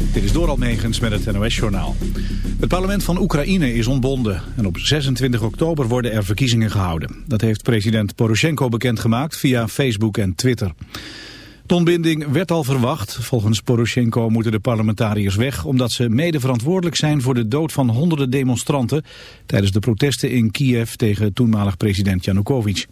Dit is Doral Megens met het NOS-journaal. Het parlement van Oekraïne is ontbonden en op 26 oktober worden er verkiezingen gehouden. Dat heeft president Poroshenko bekendgemaakt via Facebook en Twitter. De ontbinding werd al verwacht. Volgens Poroshenko moeten de parlementariërs weg... omdat ze mede verantwoordelijk zijn voor de dood van honderden demonstranten... tijdens de protesten in Kiev tegen toenmalig president Yanukovych.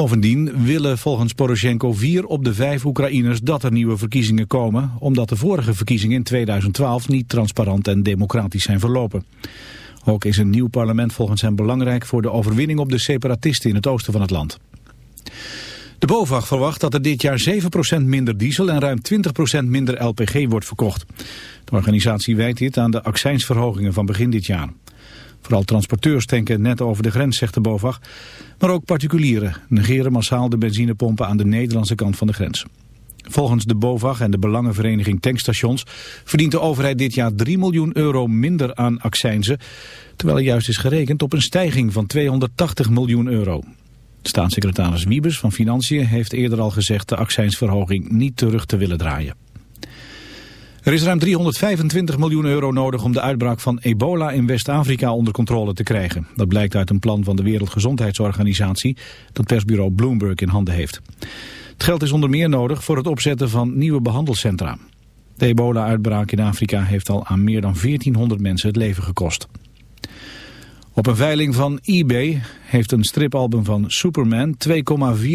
Bovendien willen volgens Poroshenko vier op de vijf Oekraïners dat er nieuwe verkiezingen komen, omdat de vorige verkiezingen in 2012 niet transparant en democratisch zijn verlopen. Ook is een nieuw parlement volgens hem belangrijk voor de overwinning op de separatisten in het oosten van het land. De BOVAG verwacht dat er dit jaar 7% minder diesel en ruim 20% minder LPG wordt verkocht. De organisatie wijt dit aan de accijnsverhogingen van begin dit jaar. Vooral transporteurs tanken net over de grens, zegt de BOVAG. Maar ook particulieren negeren massaal de benzinepompen aan de Nederlandse kant van de grens. Volgens de BOVAG en de Belangenvereniging Tankstations verdient de overheid dit jaar 3 miljoen euro minder aan accijnzen, terwijl er juist is gerekend op een stijging van 280 miljoen euro. Staatssecretaris Wiebes van Financiën heeft eerder al gezegd de accijnsverhoging niet terug te willen draaien. Er is ruim 325 miljoen euro nodig om de uitbraak van ebola in West-Afrika onder controle te krijgen. Dat blijkt uit een plan van de Wereldgezondheidsorganisatie dat persbureau Bloomberg in handen heeft. Het geld is onder meer nodig voor het opzetten van nieuwe behandelcentra. De ebola-uitbraak in Afrika heeft al aan meer dan 1400 mensen het leven gekost. Op een veiling van eBay heeft een stripalbum van Superman 2,4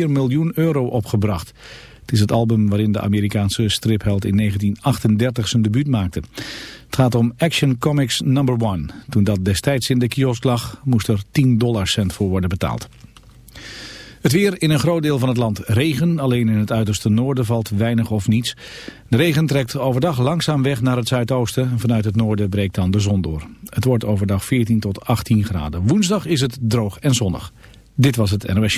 miljoen euro opgebracht. Het is het album waarin de Amerikaanse stripheld in 1938 zijn debuut maakte. Het gaat om Action Comics Number One. Toen dat destijds in de kiosk lag, moest er 10 dollarcent voor worden betaald. Het weer in een groot deel van het land regen. Alleen in het uiterste noorden valt weinig of niets. De regen trekt overdag langzaam weg naar het zuidoosten. Vanuit het noorden breekt dan de zon door. Het wordt overdag 14 tot 18 graden. Woensdag is het droog en zonnig. Dit was het NOS.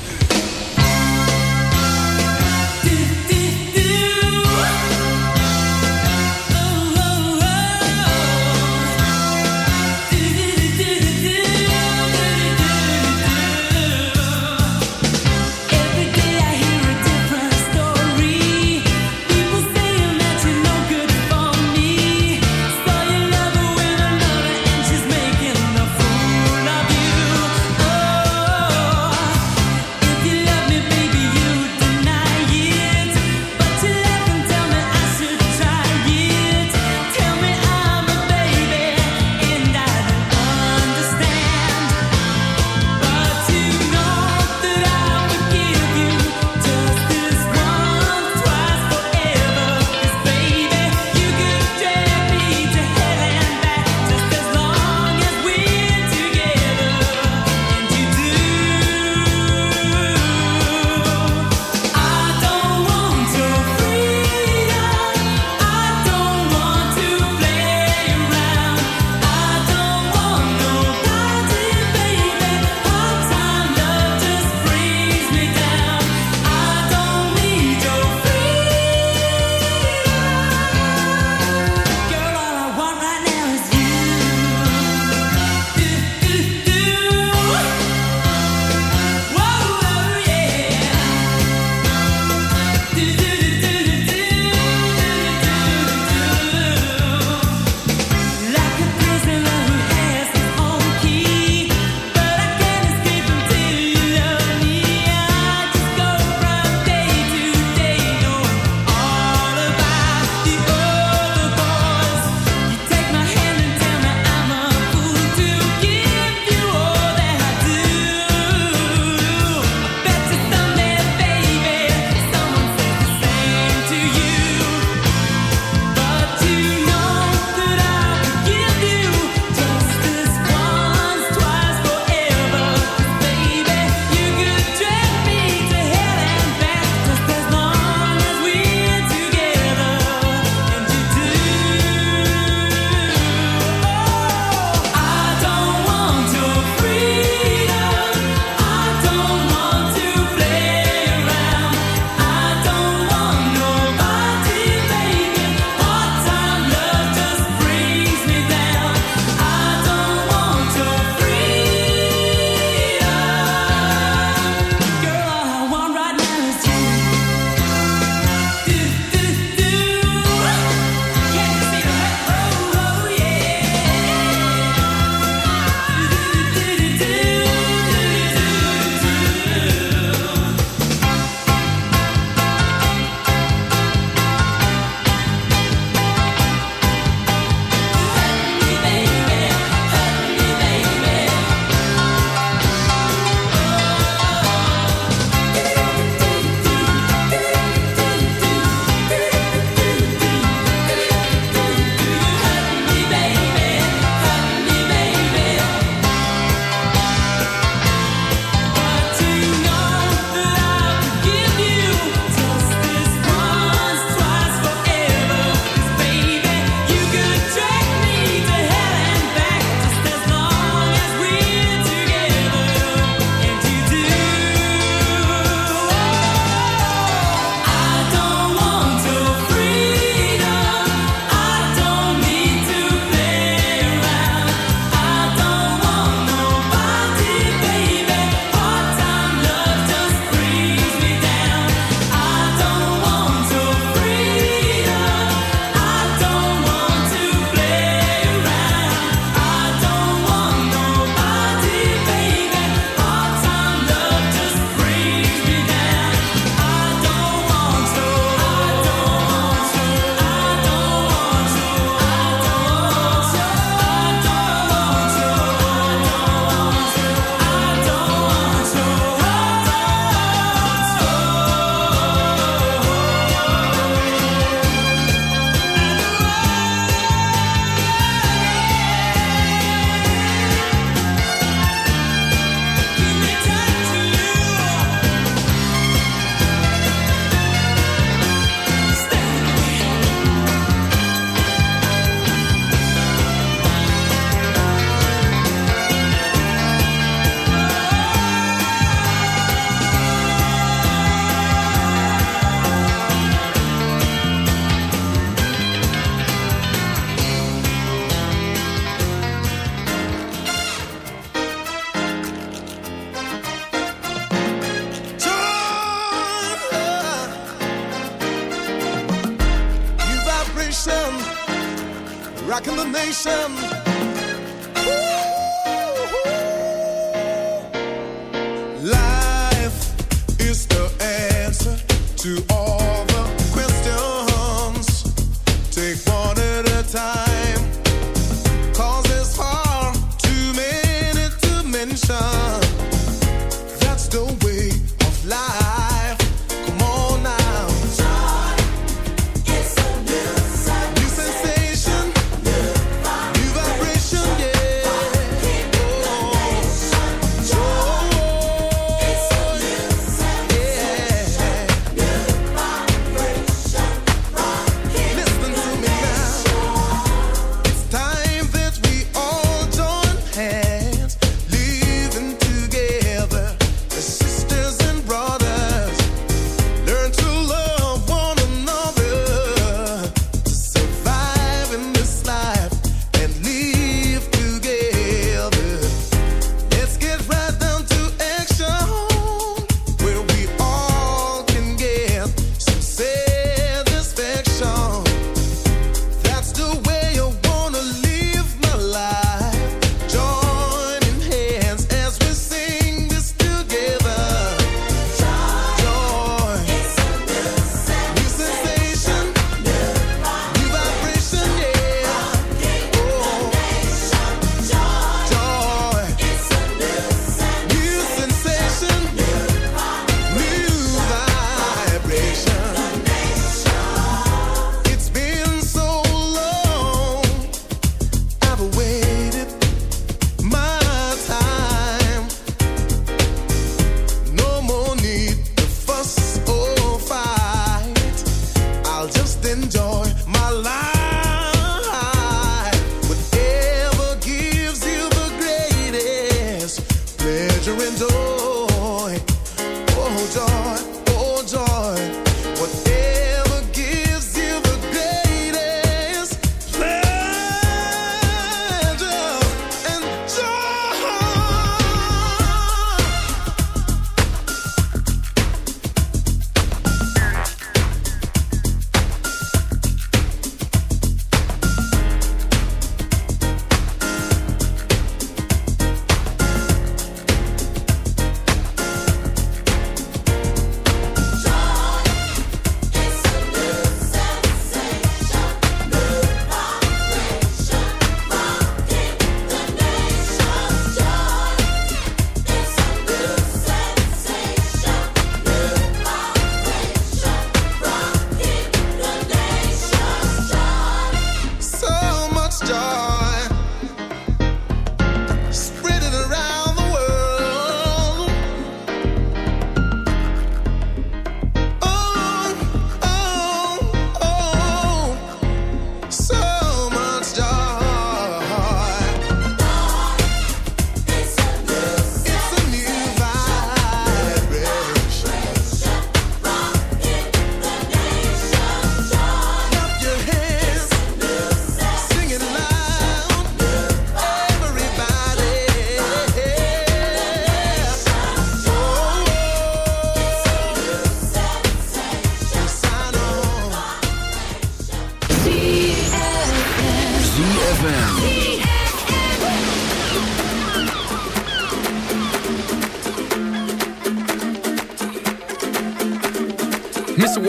Rocking the nation.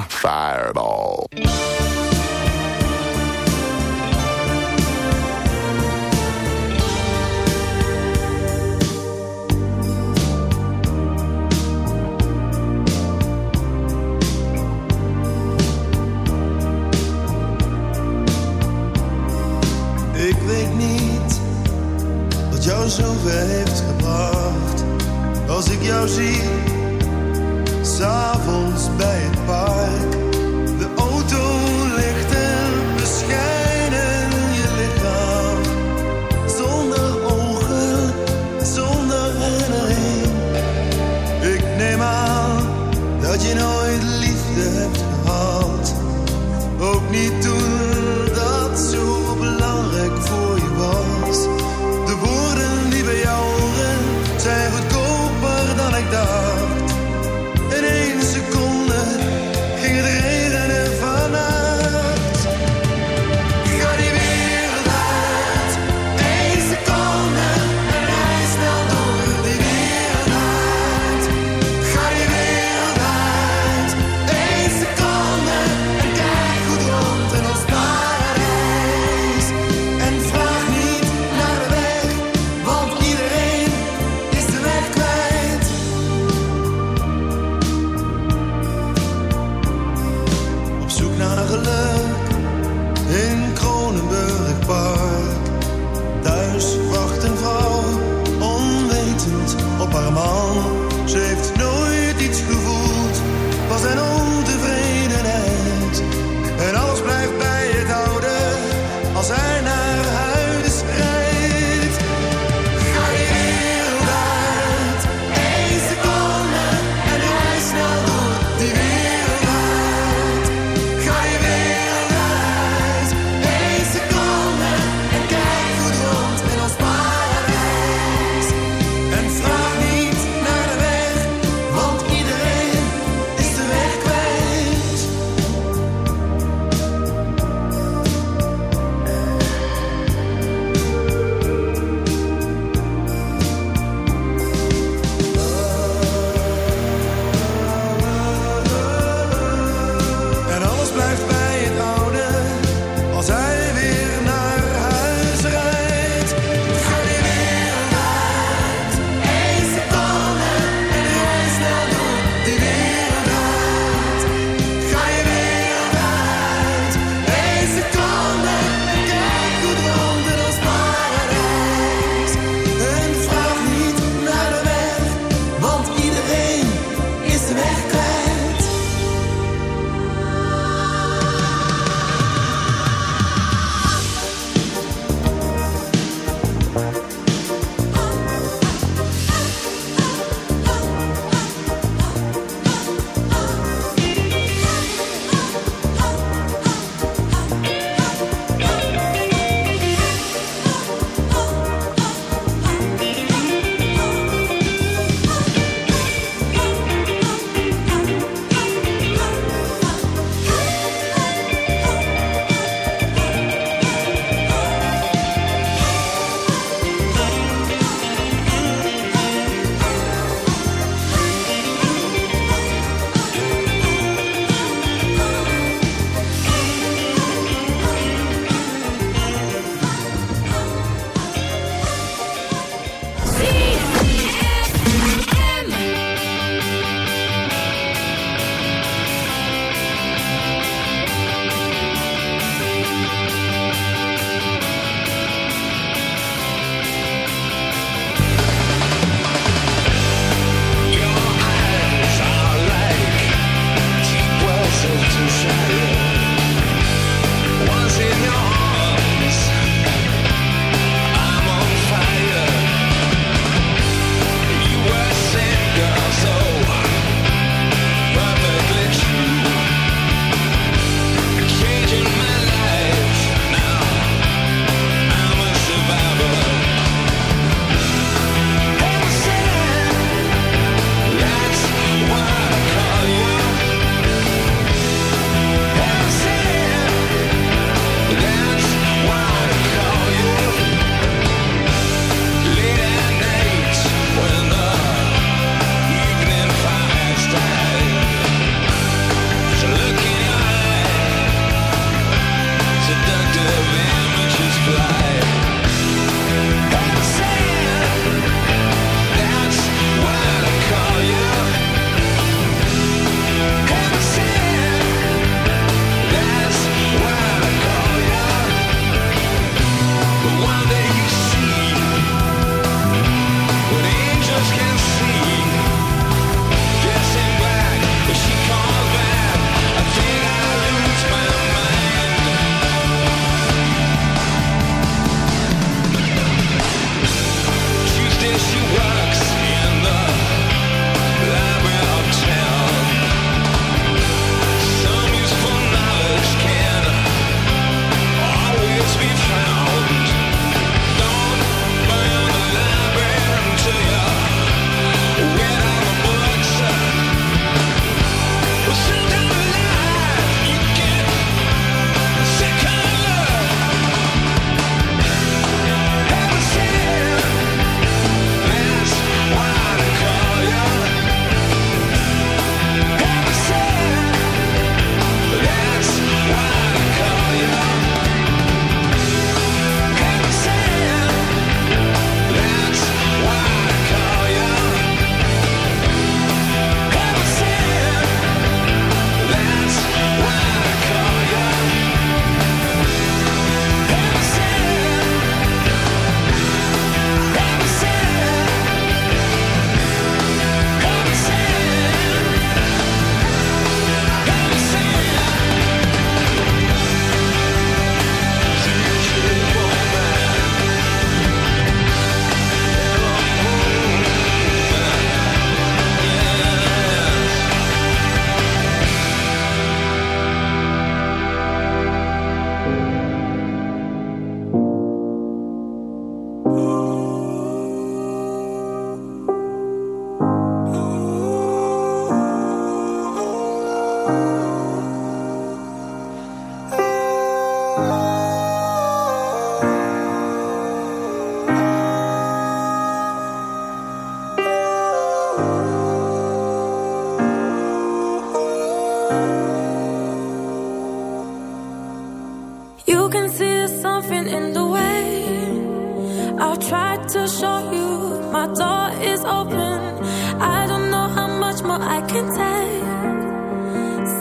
fire.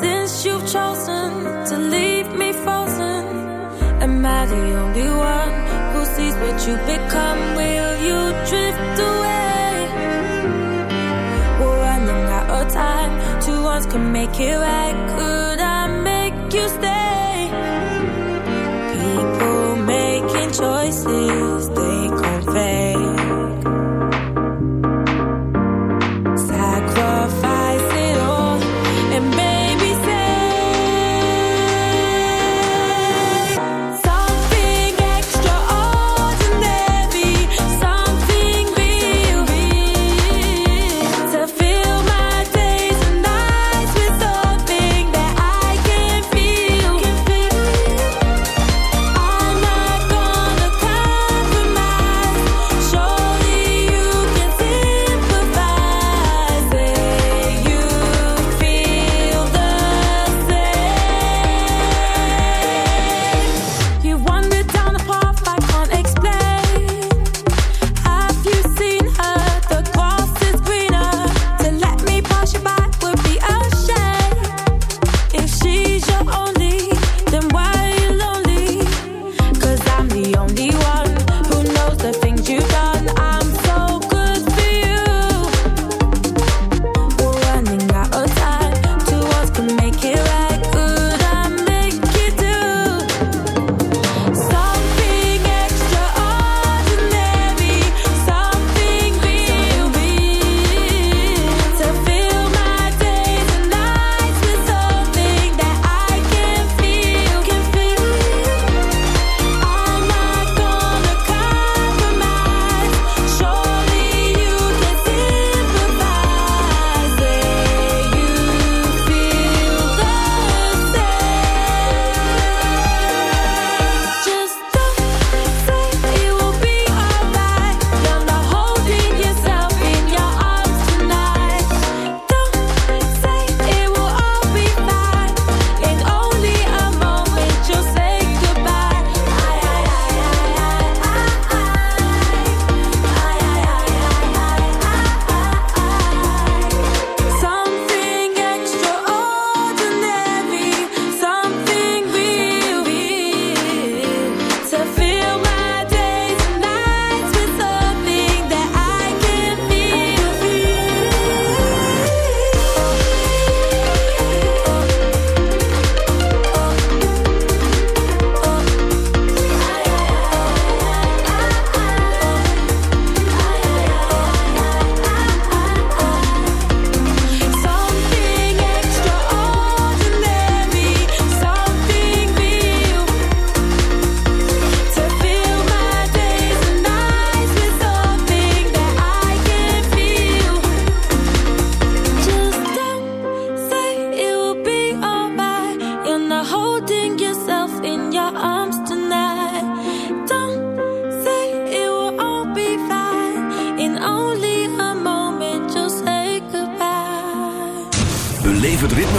since you've chosen to leave me frozen. Am I the only one who sees what you become? Will you drift away? We're running out of time. Can make it right.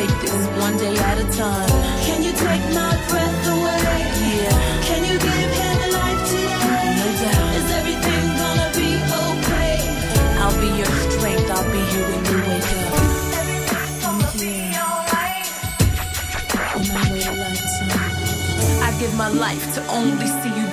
Take this one day at a time. Can you take my breath away? Yeah. Can you give him life today? No doubt. Is everything gonna be okay? I'll be your strength. I'll be here when you wake up. Everything's gonna be lifetime. I give my life to only see you